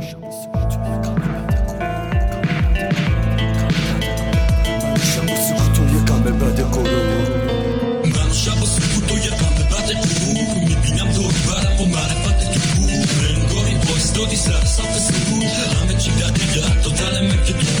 شب و سکوت و یه غم بد غرور من شب و سکوت و یه غم بد غرور می‌بینم دور برم و معرفت تو بود انگاری وایستادی سر صف سرود همه چی دقیقه حتی تنمه که تو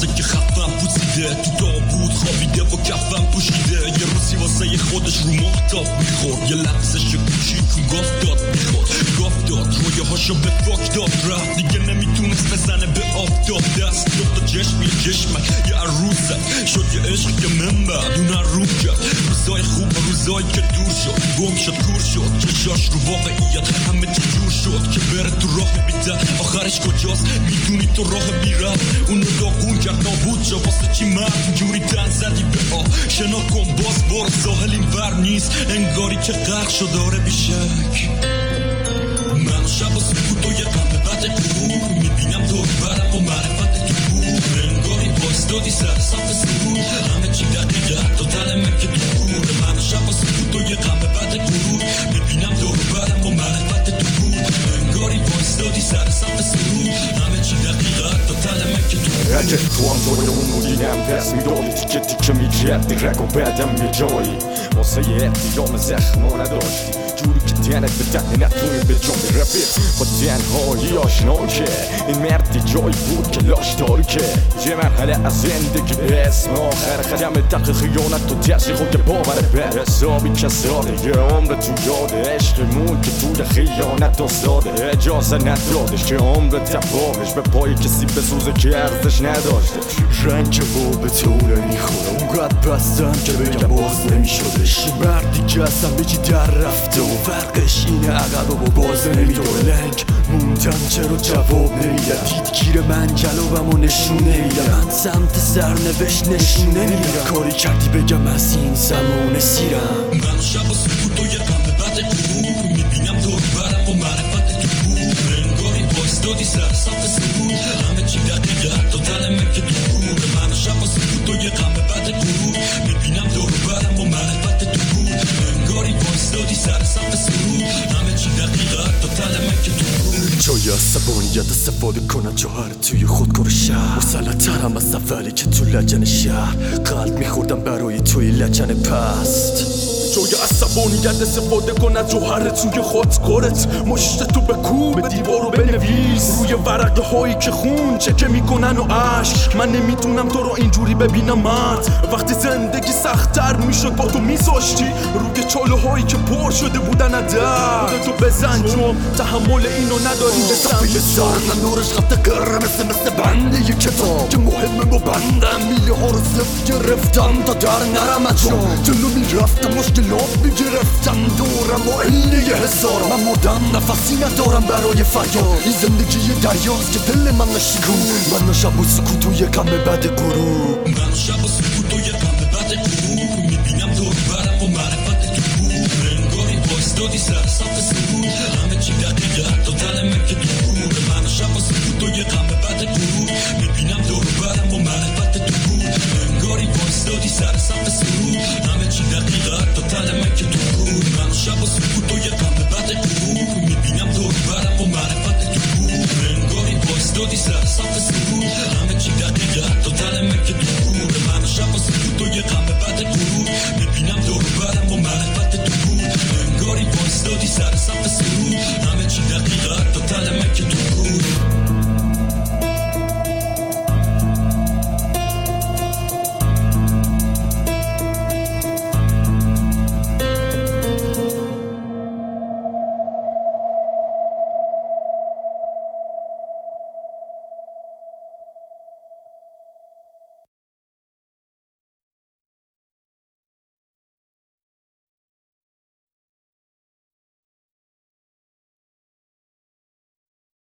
جنازه که خفم پوسیده تو تابوت خوابیده و کفم پوشیده یه روزی واسه خودش رو محتاب می‌خورد یه لحظش کوچیک گفت داد می‌خورد گفت داد رویه هاشو به فاک داد رفت دیگه نمی‌تونست بزنه به آفتاب دست داد تا چشم یه چشمک یه عروسک شد یه عشق که من بعد اون رو کرد روزای خوب روزایی که دور شد گم شد کور شد چشاش رو واقعیت همه چی جور شد. که بره تو راه بیده آخرش کجاست؟ می‌دونی تو راه بیره اونو داغون کرد نابود شد. واسه چی مرد جوری تن زدی به آه؟ شنا کن باز برو. ساحل این ور نیست. انگاری که غرق شد. داره بیشک. من شب و سکوت و یه غم بد غرور می‌بینم دور برم و معرفت تو بود انگاری وایستادی سر صف Milo on est ticket, ticket, می‌کردی رگ و بدم یه جایی واسه یه احتیام زخما نداشتی جوری که تنت به تنه نتونی به جا رفیق با تنهایی آشنا که این مردی جایی بود که لاش داری که یه مرحله از زندگی به اسم آخر خدم تق خیانت و تشیق و باور به حسابی که ساده یه عمر تو یاد عشقمون که توی خیانت افتاده اجازه ندادش که عمر تباهش به پای کسی بسوزه که ارزش نداشته رنگ و به تو نمی‌خوره بستم که بگم باز نمیشدش مردی که اصلا به چی در رفته و فرقش اینه عقب و باز نمیداره لنگ موندم چرا جواب نمیده دید گیر من جلوبم و نشونه میده من سمت سرنوشت نشونه میرم کاری کردی بگم از این زمان سیرم. من شب جای عصبانیت استفاده کنن جوهر توی خودکار شهر. مسلطترم از اولی که تو لجن شهر. قلب میخوردم برای توی لجن پست. جای عصبانیت استفاده کن از جوهر توی خودکارت مشت تو به کو به دیوارو بنویس. روی ورقه هایی که خون چکه می‌کنن و عشق. من نمی‌تونم تو رو اینجوری ببینمت وقتی زندگی سختتر می‌شد با تو میذاشتی. روی چاله هایی که پر شده بودن از درد. تو بزن چون تحمل اینو نداری. به صفحه سر. نورش قره مثل مثل بنده یه کتاب. که مهمه و بندم. صفر گرفتم تا در نرم از جلو می‌رفتم مشکلات می‌گرفتم دورم و اینه یه هزار من مردم نفسی ندارم برای فریاد این زندگی دریاست که دل من نشیکون من شب و سکوت و یه کم بد غروب من شب و سکوت و یه غم بد غرور می‌بینم دور برم و معرفت تو بود انگاری وایستادی سر صف شدی سر صف سرود همه چی دقیقه که تو گور من شب و سرود و یه قمه